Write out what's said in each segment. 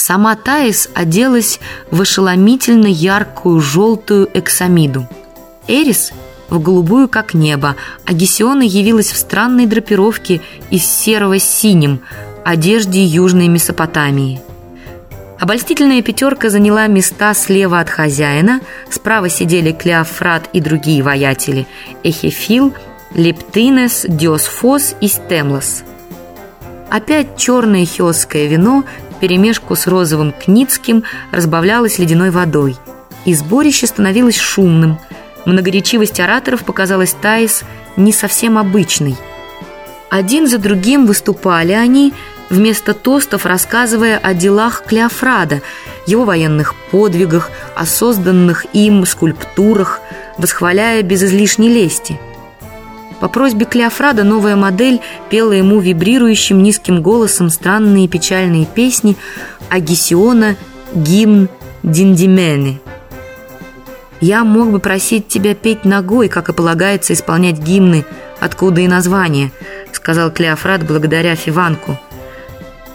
Сама Таис оделась в ошеломительно яркую желтую эксамиду. Эрис в голубую, как небо, а Гесиона явилась в странной драпировке из серого с синим, одежде Южной Месопотамии. Обольстительная пятерка заняла места слева от хозяина, справа сидели Клеофрат и другие воятели, Эхефил, Лептинес, Диосфос и Стемлос. Опять черное хиосское вино вперемешку с розовым кницким разбавлялось ледяной водой, и сборище становилось шумным. Многоречивость ораторов показалась Таис не совсем обычной. Один за другим выступали они, вместо тостов рассказывая о делах Клеофрада, его военных подвигах, о созданных им скульптурах, восхваляя без излишней лести – по просьбе Клеофрада новая модель пела ему вибрирующим низким голосом странные печальные песни а гимн Диндимены. «Я мог бы просить тебя петь ногой, как и полагается исполнять гимны, откуда и название», сказал Клеофрат благодаря Фиванку.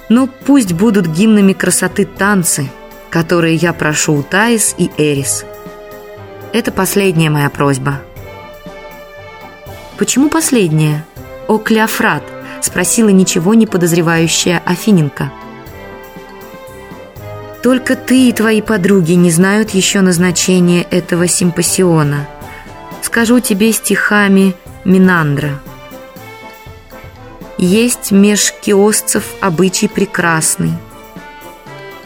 «Но пусть будут гимнами красоты танцы, которые я прошу у Таис и Эрис. Это последняя моя просьба». «Почему последняя?» «О, Клеофрат!» – спросила ничего не подозревающая Афиненко. «Только ты и твои подруги не знают еще назначения этого симпосиона. Скажу тебе стихами Минандра. Есть меж киосцев обычай прекрасный.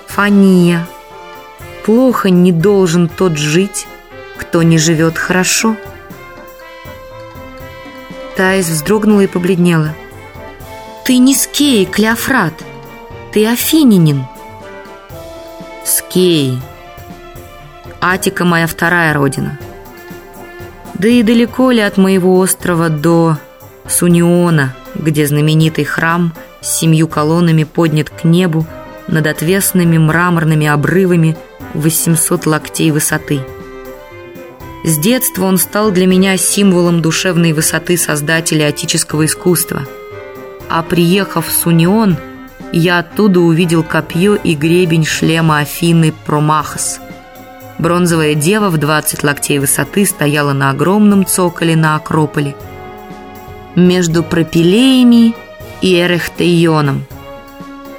Фания. Плохо не должен тот жить, кто не живет хорошо». Таис вздрогнула и побледнела. «Ты не Скей, Клеофрат! Ты афининин!» «Скей! Атика моя вторая родина!» Да и далеко ли от моего острова до Суниона, где знаменитый храм с семью колоннами поднят к небу над отвесными мраморными обрывами 800 локтей высоты – с детства он стал для меня символом душевной высоты создателя отического искусства. А приехав в Сунион, я оттуда увидел копье и гребень шлема Афины Промахас. Бронзовая дева в 20 локтей высоты стояла на огромном цоколе на Акрополе. Между Пропилеями и Эрехтеионом.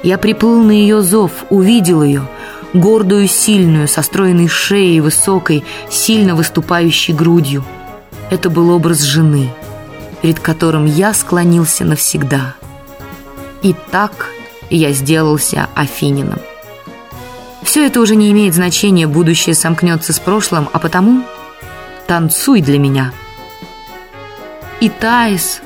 Я приплыл на ее зов, увидел ее – гордую, сильную, со стройной шеей, высокой, сильно выступающей грудью. Это был образ жены, перед которым я склонился навсегда. И так я сделался Афинином. Все это уже не имеет значения, будущее сомкнется с прошлым, а потому танцуй для меня. И Таис,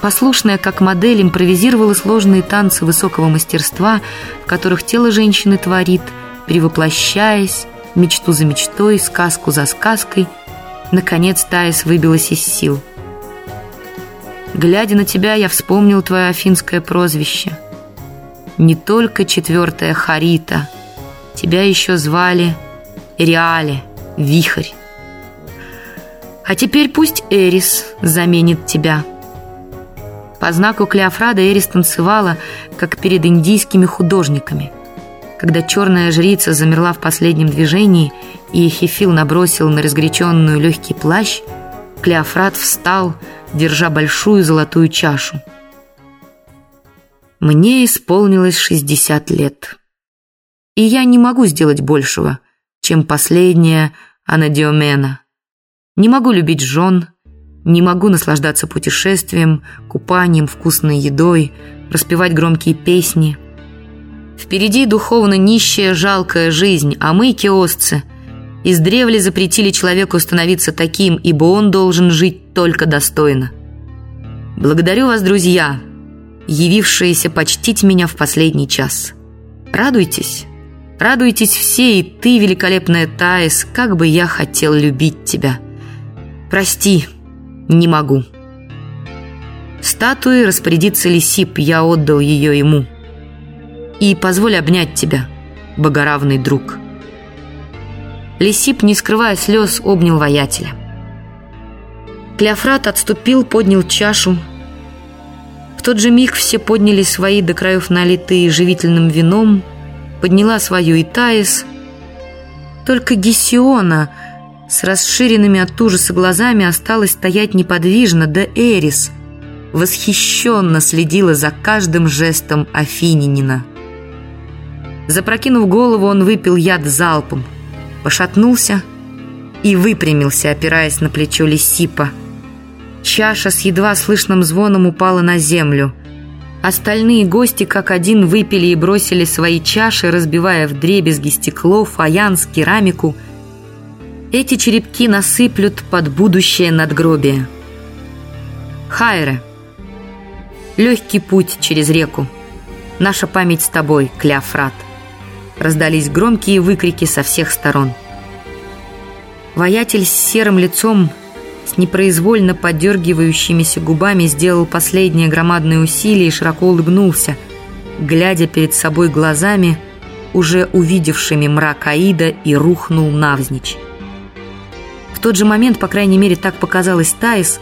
послушная как модель, импровизировала сложные танцы высокого мастерства, в которых тело женщины творит – перевоплощаясь, мечту за мечтой, сказку за сказкой, наконец Таис выбилась из сил. Глядя на тебя, я вспомнил твое афинское прозвище. Не только четвертая Харита, тебя еще звали Реале, Вихрь. А теперь пусть Эрис заменит тебя. По знаку Клеофрада Эрис танцевала, как перед индийскими художниками – когда черная жрица замерла в последнем движении и Хефил набросил на разгоряченную легкий плащ, Клеофрат встал, держа большую золотую чашу. Мне исполнилось 60 лет. И я не могу сделать большего, чем последняя Анадиомена. Не могу любить жен, не могу наслаждаться путешествием, купанием, вкусной едой, распевать громкие песни – Впереди духовно нищая, жалкая жизнь, а мы, киосцы, издревле запретили человеку становиться таким, ибо он должен жить только достойно. Благодарю вас, друзья, явившиеся почтить меня в последний час. Радуйтесь, радуйтесь все, и ты, великолепная Таис, как бы я хотел любить тебя. Прости, не могу. Статуи распорядится Лисип, я отдал ее ему и позволь обнять тебя, богоравный друг». Лисип, не скрывая слез, обнял воятеля. Клеофрат отступил, поднял чашу. В тот же миг все подняли свои до краев налитые живительным вином, подняла свою и Таис. Только Гесиона с расширенными от ужаса глазами осталась стоять неподвижно, да Эрис восхищенно следила за каждым жестом Афининина. Запрокинув голову, он выпил яд залпом, пошатнулся и выпрямился, опираясь на плечо Лисипа. Чаша с едва слышным звоном упала на землю. Остальные гости как один выпили и бросили свои чаши, разбивая в дребезги стекло, фаянс, керамику. Эти черепки насыплют под будущее надгробие. Хайре. Легкий путь через реку. Наша память с тобой, Клеофрат. Раздались громкие выкрики со всех сторон. Воятель с серым лицом, с непроизвольно подергивающимися губами сделал последнее громадное усилие и широко улыбнулся, глядя перед собой глазами, уже увидевшими мрак Аида, и рухнул навзничь. В тот же момент, по крайней мере, так показалось Таис,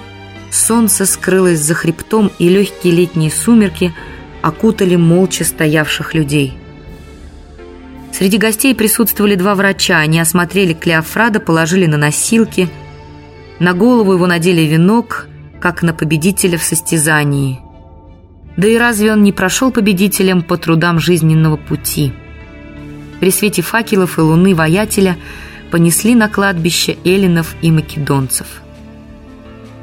солнце скрылось за хребтом, и легкие летние сумерки окутали молча стоявших людей – Среди гостей присутствовали два врача. Они осмотрели Клеофрада, положили на носилки. На голову его надели венок, как на победителя в состязании. Да и разве он не прошел победителем по трудам жизненного пути? При свете факелов и луны воятеля понесли на кладбище эллинов и македонцев.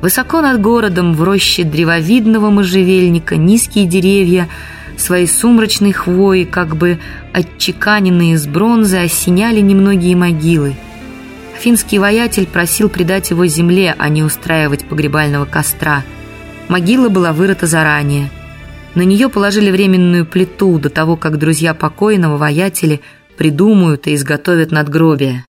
Высоко над городом, в роще древовидного можжевельника, низкие деревья – своей сумрачной хвоей, как бы отчеканенные из бронзы, осеняли немногие могилы. Финский воятель просил предать его земле, а не устраивать погребального костра. Могила была вырыта заранее. На нее положили временную плиту до того, как друзья покойного воятеля придумают и изготовят надгробие.